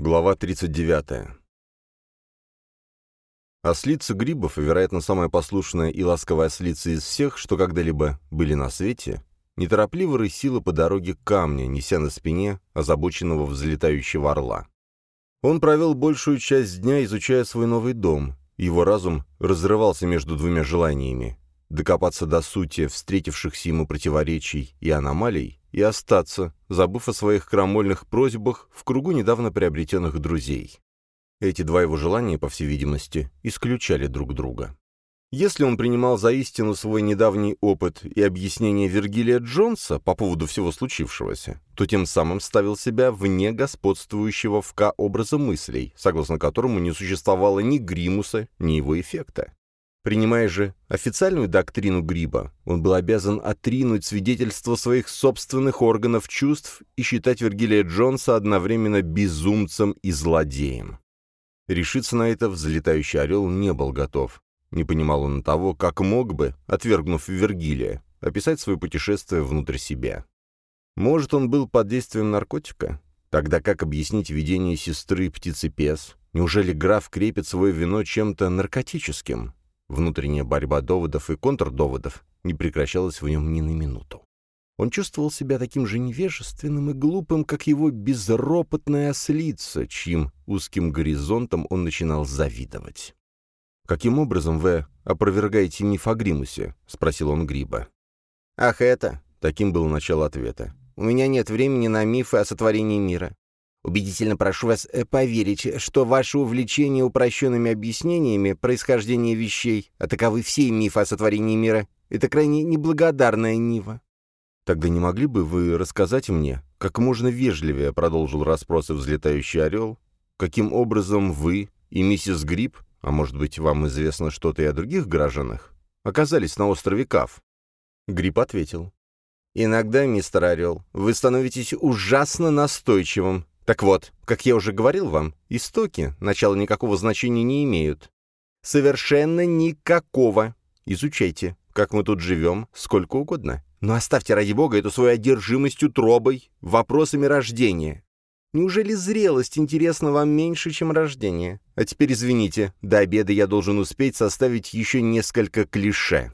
Глава 39. Ослица грибов, вероятно, самая послушная и ласковая ослица из всех, что когда-либо были на свете, неторопливо рысила по дороге камня, неся на спине озабоченного взлетающего орла. Он провел большую часть дня, изучая свой новый дом. Его разум разрывался между двумя желаниями — докопаться до сути встретившихся ему противоречий и аномалий, и остаться, забыв о своих крамольных просьбах в кругу недавно приобретенных друзей. Эти два его желания, по всей видимости, исключали друг друга. Если он принимал за истину свой недавний опыт и объяснение Вергилия Джонса по поводу всего случившегося, то тем самым ставил себя вне господствующего в К образа мыслей, согласно которому не существовало ни гримуса, ни его эффекта. Принимая же официальную доктрину Гриба, он был обязан отринуть свидетельство своих собственных органов чувств и считать Вергилия Джонса одновременно безумцем и злодеем. Решиться на это взлетающий орел не был готов. Не понимал он того, как мог бы, отвергнув Вергилия, описать свое путешествие внутрь себя. Может, он был под действием наркотика? Тогда как объяснить видение сестры птицы Пес? Неужели граф крепит свое вино чем-то наркотическим? Внутренняя борьба доводов и контрдоводов не прекращалась в нем ни на минуту. Он чувствовал себя таким же невежественным и глупым, как его безропотная ослица, чьим узким горизонтом он начинал завидовать. «Каким образом вы опровергаете миф о Гримусе?» — спросил он Гриба. «Ах, это!» — таким было начало ответа. «У меня нет времени на мифы о сотворении мира. Убедительно прошу вас э, поверить, что ваше увлечение упрощенными объяснениями происхождения вещей, а таковы все мифы о сотворении мира, это крайне неблагодарная нива. Тогда не могли бы вы рассказать мне, как можно вежливее продолжил расспросы взлетающий орел, каким образом вы и миссис Гриб, а может быть, вам известно что-то и о других горожанах, оказались на острове Кав? Гриб ответил. «Иногда, мистер Орел, вы становитесь ужасно настойчивым, так вот, как я уже говорил вам, истоки начала никакого значения не имеют. Совершенно никакого. Изучайте, как мы тут живем, сколько угодно. Но оставьте, ради бога, эту свою одержимость утробой, вопросами рождения. Неужели зрелость интересна вам меньше, чем рождение? А теперь извините, до обеда я должен успеть составить еще несколько клише».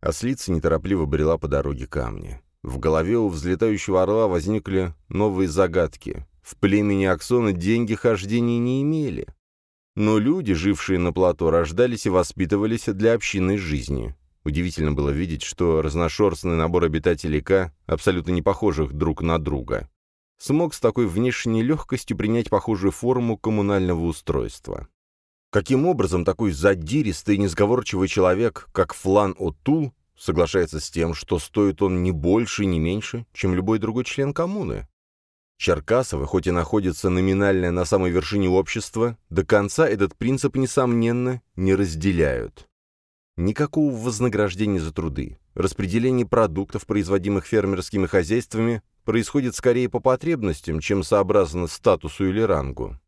Ослица неторопливо брела по дороге камни. В голове у взлетающего орла возникли новые загадки. В племени Аксона деньги хождения не имели. Но люди, жившие на плато, рождались и воспитывались для общинной жизни. Удивительно было видеть, что разношерстный набор обитателей К, абсолютно не похожих друг на друга, смог с такой внешней легкостью принять похожую форму коммунального устройства. Каким образом такой задиристый и несговорчивый человек, как Флан О'Тул, соглашается с тем, что стоит он не больше не меньше, чем любой другой член коммуны? Черкасовы, хоть и находятся номинально на самой вершине общества, до конца этот принцип, несомненно, не разделяют. Никакого вознаграждения за труды. Распределение продуктов, производимых фермерскими хозяйствами, происходит скорее по потребностям, чем сообразно статусу или рангу.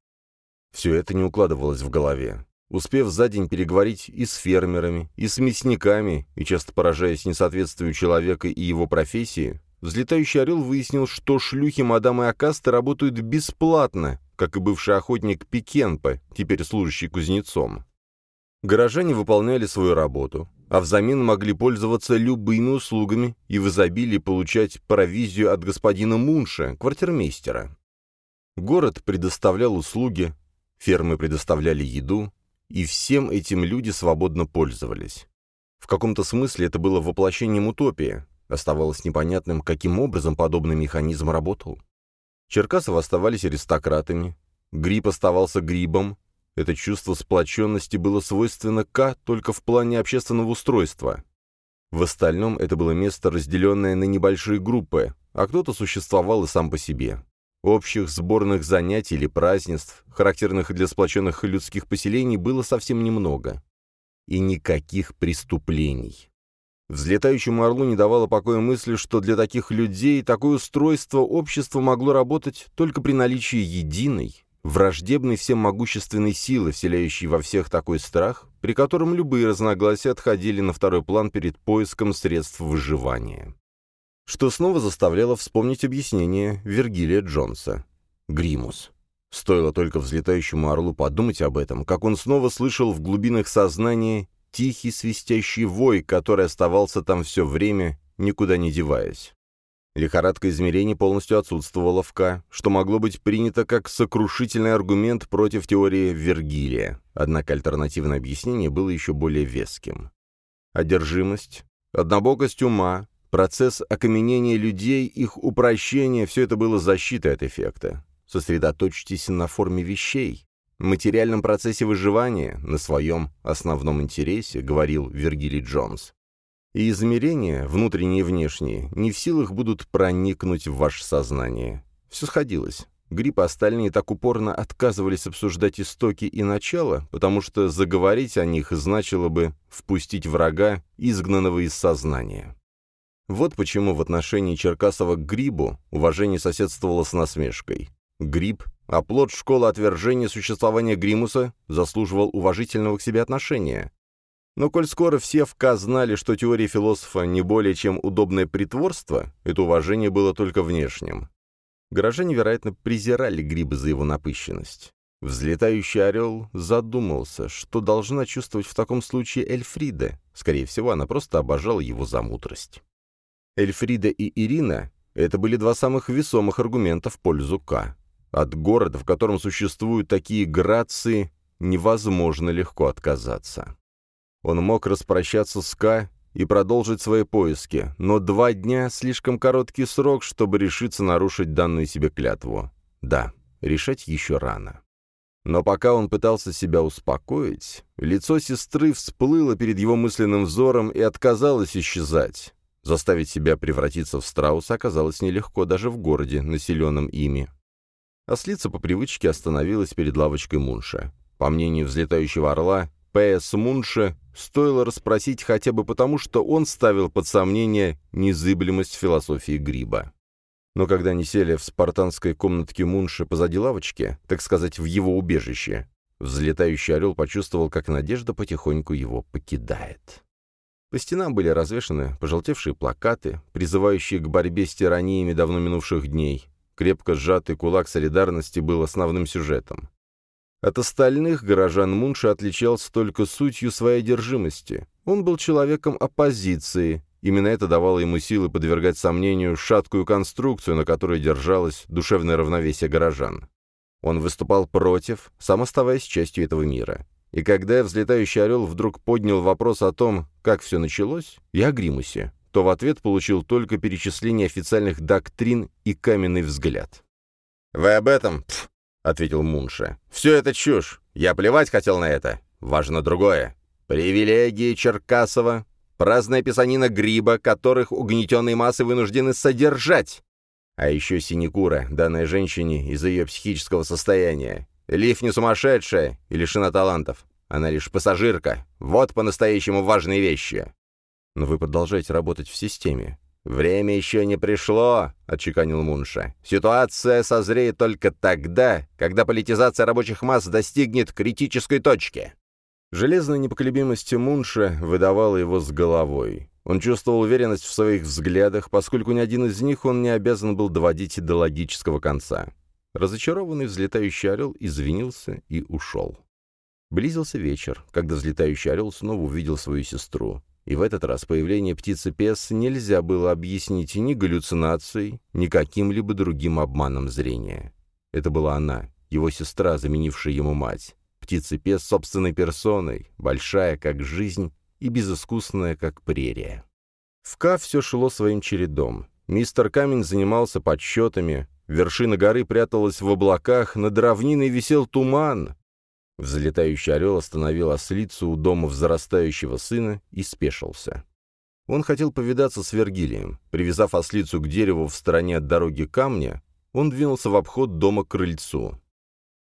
Все это не укладывалось в голове. Успев за день переговорить и с фермерами, и с мясниками, и часто поражаясь несоответствию человека и его профессии, Взлетающий орел выяснил, что шлюхи мадамы Акасты работают бесплатно, как и бывший охотник Пикенпа, теперь служащий кузнецом. Горожане выполняли свою работу, а взамен могли пользоваться любыми услугами и в изобилии получать провизию от господина Мунша, квартирмейстера. Город предоставлял услуги, фермы предоставляли еду, и всем этим люди свободно пользовались. В каком-то смысле это было воплощением утопии, Оставалось непонятным, каким образом подобный механизм работал. Черкасов оставались аристократами, Гриб оставался Грибом. Это чувство сплоченности было свойственно К только в плане общественного устройства. В остальном это было место, разделенное на небольшие группы, а кто-то существовал и сам по себе. Общих сборных занятий или празднеств, характерных для сплоченных людских поселений, было совсем немного. И никаких преступлений. Взлетающему орлу не давало покоя мысли, что для таких людей такое устройство общества могло работать только при наличии единой, враждебной всем могущественной силы, вселяющей во всех такой страх, при котором любые разногласия отходили на второй план перед поиском средств выживания. Что снова заставляло вспомнить объяснение Вергилия Джонса. Гримус. Стоило только взлетающему орлу подумать об этом, как он снова слышал в глубинах сознания тихий свистящий вой, который оставался там все время, никуда не деваясь. Лихорадка измерений полностью отсутствовала в К, что могло быть принято как сокрушительный аргумент против теории Вергилия, однако альтернативное объяснение было еще более веским. Одержимость, однобокость ума, процесс окаменения людей, их упрощение — все это было защитой от эффекта. Сосредоточьтесь на форме вещей, материальном процессе выживания, на своем основном интересе, говорил Вергилий Джонс. И измерения, внутренние и внешние, не в силах будут проникнуть в ваше сознание. Все сходилось. Грипп и остальные так упорно отказывались обсуждать истоки и начало, потому что заговорить о них значило бы впустить врага, изгнанного из сознания. Вот почему в отношении Черкасова к Грибу уважение соседствовало с насмешкой. Гриб, оплот школы отвержения существования Гримуса, заслуживал уважительного к себе отношения. Но коль скоро все в К знали, что теория философа не более чем удобное притворство, это уважение было только внешним. Горожане, вероятно, презирали Гриба за его напыщенность. Взлетающий орел задумался, что должна чувствовать в таком случае Эльфрида. Скорее всего, она просто обожала его за мудрость. Эльфрида и Ирина — это были два самых весомых аргумента в пользу К. От города, в котором существуют такие грации, невозможно легко отказаться. Он мог распрощаться с К и продолжить свои поиски, но два дня — слишком короткий срок, чтобы решиться нарушить данную себе клятву. Да, решать еще рано. Но пока он пытался себя успокоить, лицо сестры всплыло перед его мысленным взором и отказалось исчезать. Заставить себя превратиться в страуса оказалось нелегко даже в городе, населенном ими. Ослица по привычке остановилась перед лавочкой Мунша. По мнению взлетающего орла, П.С. Мунша стоило расспросить хотя бы потому, что он ставил под сомнение незыблемость философии Гриба. Но когда они сели в спартанской комнатке Мунша позади лавочки, так сказать, в его убежище, взлетающий орел почувствовал, как надежда потихоньку его покидает. По стенам были развешаны пожелтевшие плакаты, призывающие к борьбе с тираниями давно минувших дней, Крепко сжатый кулак солидарности был основным сюжетом. От остальных горожан Мунша отличался только сутью своей одержимости. Он был человеком оппозиции. Именно это давало ему силы подвергать сомнению шаткую конструкцию, на которой держалось душевное равновесие горожан. Он выступал против, сам оставаясь частью этого мира. И когда взлетающий орел вдруг поднял вопрос о том, как все началось, и о Гримусе, то в ответ получил только перечисление официальных доктрин и каменный взгляд. «Вы об этом?» Пф, — ответил Мунша. «Все это чушь. Я плевать хотел на это. Важно другое. Привилегии Черкасова, праздная писанина Гриба, которых угнетенные массы вынуждены содержать. А еще синекура, данная женщине из-за ее психического состояния. Лив не сумасшедшая и лишена талантов. Она лишь пассажирка. Вот по-настоящему важные вещи. Но вы продолжаете работать в системе. «Время еще не пришло», — отчеканил Мунша. «Ситуация созреет только тогда, когда политизация рабочих масс достигнет критической точки». Железная непоколебимость Мунша выдавала его с головой. Он чувствовал уверенность в своих взглядах, поскольку ни один из них он не обязан был доводить до логического конца. Разочарованный взлетающий орел извинился и ушел. Близился вечер, когда взлетающий орел снова увидел свою сестру. И в этот раз появление птицы Пес нельзя было объяснить ни галлюцинацией, ни каким-либо другим обманом зрения. Это была она, его сестра, заменившая ему мать. Птица Пес собственной персоной, большая, как жизнь, и безыскусная, как прерия. В Ка все шло своим чередом. Мистер Камень занимался подсчетами, вершина горы пряталась в облаках, над равниной висел туман, Взлетающий орел остановил ослицу у дома взрастающего сына и спешился. Он хотел повидаться с Вергилием. Привязав ослицу к дереву в стороне от дороги камня, он двинулся в обход дома к крыльцу.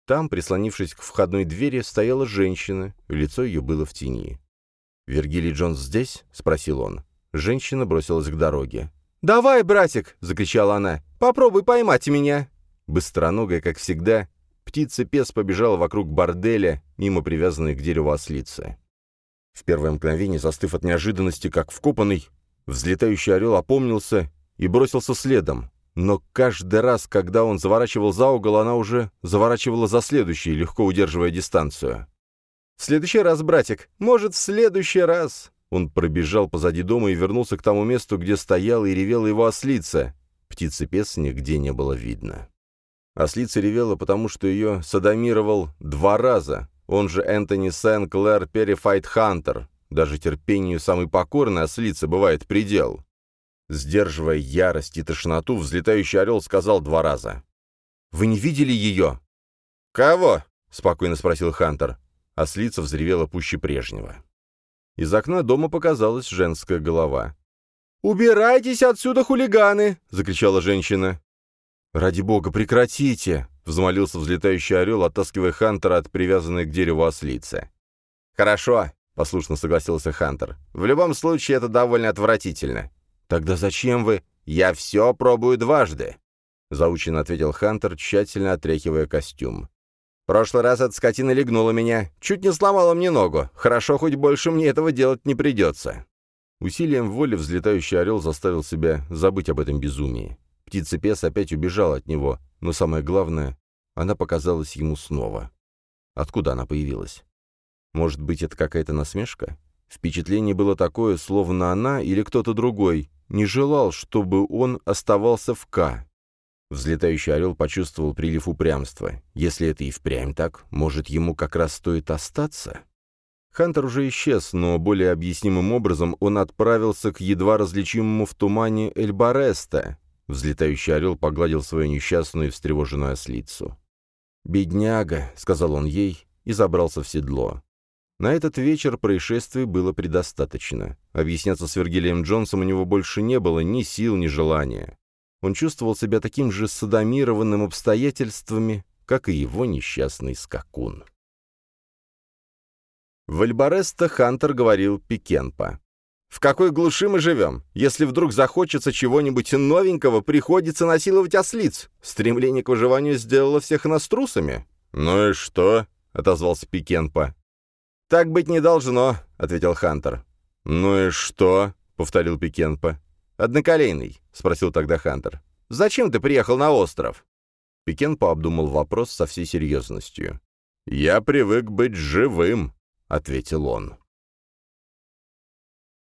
Там, прислонившись к входной двери, стояла женщина, лицо ее было в тени. «Вергилий Джонс здесь?» — спросил он. Женщина бросилась к дороге. «Давай, братик!» — закричала она. «Попробуй поймать меня!» Быстроногая, как всегда, Птица-пес побежала вокруг борделя, мимо привязанной к дереву ослицы. В первое мгновение, застыв от неожиданности, как вкопанный, взлетающий орел опомнился и бросился следом. но каждый раз, когда он заворачивал за угол, она уже заворачивала за следующий, легко удерживая дистанцию. «В следующий раз, братик, может, в следующий раз!» Он пробежал позади дома и вернулся к тому месту, где стояла и ревела его ослица. Птицы-пес нигде не было видно. Ослица ревела, потому что ее садомировал два раза, он же Энтони Сен-Клэр Перифайт Хантер. Даже терпению самой покорной ослицы бывает предел. Сдерживая ярость и тошноту, взлетающий орел сказал два раза. «Вы не видели ее?» «Кого?» — спокойно спросил Хантер. Ослица взревела пуще прежнего. Из окна дома показалась женская голова. «Убирайтесь отсюда, хулиганы!» — закричала женщина. «Ради бога, прекратите!» — взмолился взлетающий орел, оттаскивая Хантера от привязанной к дереву ослицы. «Хорошо», — послушно согласился Хантер. «В любом случае, это довольно отвратительно. «Тогда зачем вы?» «Я все пробую дважды», — заученно ответил Хантер, тщательно отряхивая костюм. «Прошлый раз эта скотина легнула меня, чуть не сломала мне ногу. Хорошо, хоть больше мне этого делать не придется». Усилием воли взлетающий орел заставил себя забыть об этом безумии. Птица-пес опять убежала от него, но самое главное, она показалась ему снова. Откуда она появилась? Может быть, это какая-то насмешка? Впечатление было такое, словно она или кто-то другой не желал, чтобы он оставался в К. Взлетающий орел почувствовал прилив упрямства. Если это и впрямь так, может, ему как раз стоит остаться? Хантер уже исчез, но более объяснимым образом он отправился к едва различимому в тумане Эльбареста. Взлетающий орел погладил свою несчастную и встревоженную ослицу. «Бедняга», — сказал он ей, и забрался в седло. На этот вечер происшествий было предостаточно. Объясняться с Вергилием Джонсом у него больше не было ни сил, ни желания. Он чувствовал себя таким же садомированным обстоятельствами, как и его несчастный скакун. В Альбаресто Хантер говорил Пикенпа. «В какой глуши мы живем? Если вдруг захочется чего-нибудь новенького, приходится насиловать ослиц. Стремление к выживанию сделало всех нас трусами». «Ну и что?» — отозвался Пикенпа. «Так быть не должно», — ответил Хантер. «Ну и что?» — повторил Пикенпа. «Одноколейный», — спросил тогда Хантер. «Зачем ты приехал на остров?» Пикенпа обдумал вопрос со всей серьезностью. «Я привык быть живым», — ответил он.